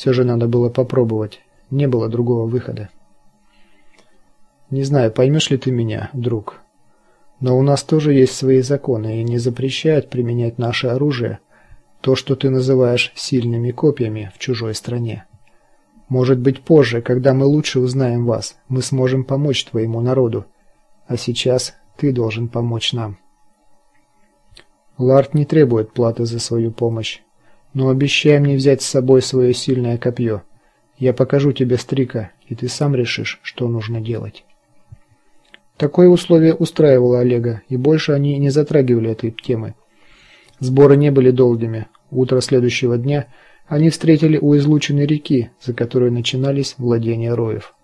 Все же надо было попробовать. Не было другого выхода. Не знаю, поймешь ли ты меня, друг. Но у нас тоже есть свои законы и не запрещают применять наше оружие, то, что ты называешь сильными копьями в чужой стране. Может быть, позже, когда мы лучше узнаем вас, мы сможем помочь твоему народу. А сейчас ты должен помочь нам. Ларт не требует платы за свою помощь, но обещай мне взять с собой свое сильное копье. Я покажу тебе стрика, и ты сам решишь, что нужно делать. Такое условие устраивало Олега, и больше они не затрагивали этой темы. Сборы не были долгими. Утро следующего дня они встретили у излученной реки, за которой начинались владения роев.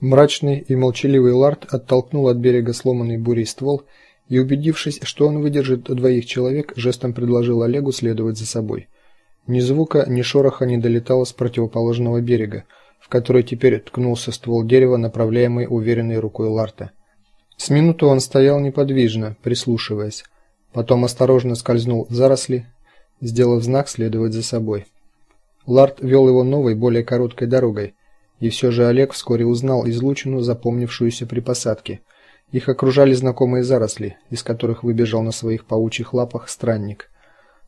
Мрачный и молчаливый Ларт оттолкнул от берега сломанный бурей ствол и, убедившись, что он выдержит двоих человек, жестом предложил Олегу следовать за собой. Ни звука, ни шороха не долетало с противоположного берега, в который теперь ткнулся ствол дерева, направляемый уверенной рукой Ларта. С минуту он стоял неподвижно, прислушиваясь, потом осторожно скользнул в заросли, сделав знак следовать за собой. Ларт вел его новой, более короткой дорогой, и все же Олег вскоре узнал излучину, запомнившуюся при посадке. Их окружали знакомые заросли, из которых выбежал на своих паучьих лапах странник.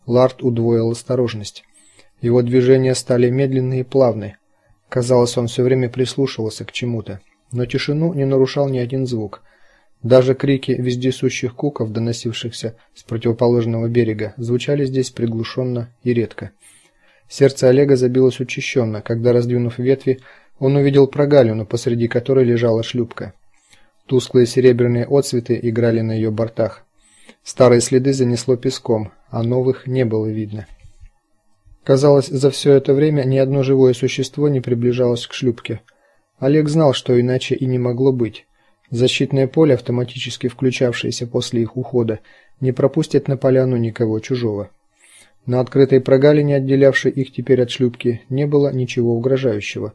Ларт удвоил осторожность. Его движения стали медленные и плавные. Казалось, он все время прислушивался к чему-то, но тишину не нарушал ни один звук. Даже крики вездесущих куков, доносившихся с противоположного берега, звучали здесь приглушенно и редко. Сердце Олега забилось учащенно, когда, раздвинув ветви, он увидел прогалину, посреди которой лежала шлюпка. Тусклые серебряные отсветы играли на ее бортах. Старые следы занесло песком, а новых не было видно. Казалось, за все это время ни одно живое существо не приближалось к шлюпке. Олег знал, что иначе и не могло быть. Защитное поле, автоматически включавшееся после их ухода, не пропустит на поляну никого чужого. На открытой прогалине, отделявшей их теперь от шлюпки, не было ничего угрожающего,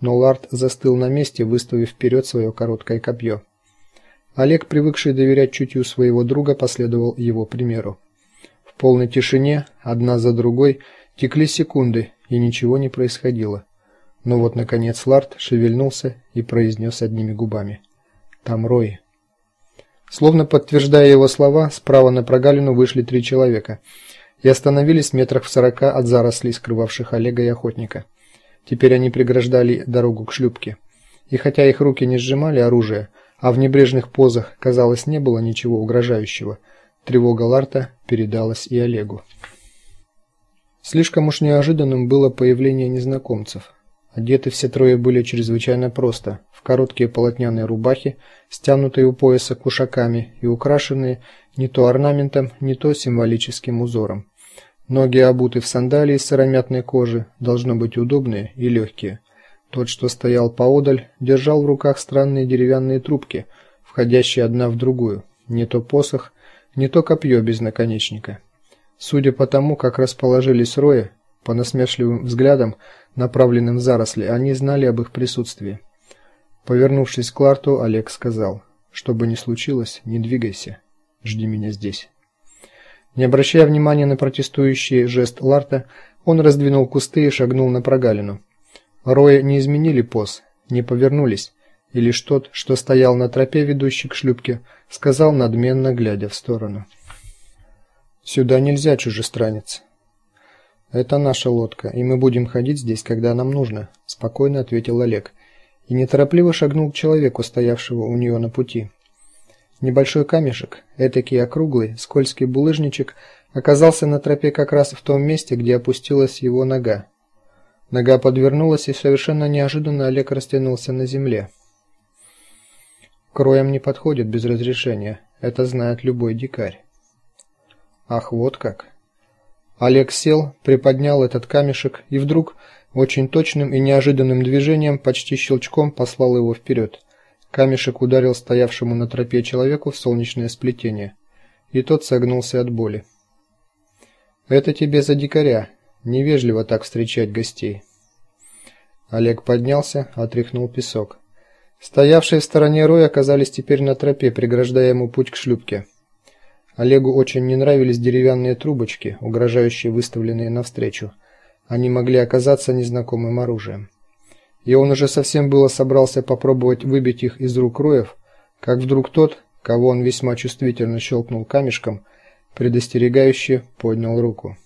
но Ларт застыл на месте, выставив вперед свое короткое копье. Олег, привыкший доверять чутью своего друга, последовал его примеру. В полной тишине, одна за другой, Текли секунды, и ничего не происходило. Но вот наконец Ларт шевельнулся и произнес одними губами: "Там Рой". Словно подтверждая его слова, справа на прогалину вышли три человека и остановились в метрах в сорока от зарослей, скрывавших Олега и охотника. Теперь они преграждали дорогу к шлюпке. И хотя их руки не сжимали оружие, а в небрежных позах, казалось, не было ничего угрожающего, тревога Ларта передалась и Олегу. Слишком уж неожиданным было появление незнакомцев. Одеты все трое были чрезвычайно просто, в короткие полотняные рубахи, стянутые у пояса кушаками и украшенные не то орнаментом, не то символическим узором. Ноги обуты в сандалии из сыромятной кожи, должно быть удобные и легкие. Тот, что стоял поодаль, держал в руках странные деревянные трубки, входящие одна в другую, не то посох, не то копье без наконечника. Судя по тому, как расположились рои, по насмешливым взглядам, направленным в заросли, они знали об их присутствии. Повернувшись к Ларту, Олег сказал: "Что бы ни случилось, не двигайся. Жди меня здесь". Не обращая внимания на протестующий жест Ларта, он раздвинул кусты и шагнул на прогалину. Рои не изменили поз, не повернулись, и лишь тот, что стоял на тропе, ведущей к шлюпке, сказал надменно глядя в сторону: Сюда нельзя, чужестранец. Это наша лодка, и мы будем ходить здесь, когда нам нужно, спокойно ответил Олег и неторопливо шагнул к человеку, стоявшему у нее на пути. Небольшой камешек, этакий округлый, скользкий булыжничек, оказался на тропе как раз в том месте, где опустилась его нога. Нога подвернулась, и совершенно неожиданно Олег растянулся на земле. Кроем не подходит без разрешения. Это знает любой дикарь. Ах, вот как. Олег сел, приподнял этот камешек и вдруг очень точным и неожиданным движением, почти щелчком послал его вперед. Камешек ударил стоявшему на тропе человеку в солнечное сплетение, и тот согнулся от боли. Это тебе за дикаря, невежливо так встречать гостей. Олег поднялся, отряхнул песок. Стоявшие в стороне роя оказались теперь на тропе, преграждая ему путь к шлюпке. Олегу очень не нравились деревянные трубочки, угрожающие выставленные навстречу. Они могли оказаться незнакомым оружием. И он уже совсем было собрался попробовать выбить их из рук Роев, как вдруг тот, кого он весьма чувствительно щелкнул камешком, предостерегающе поднял руку.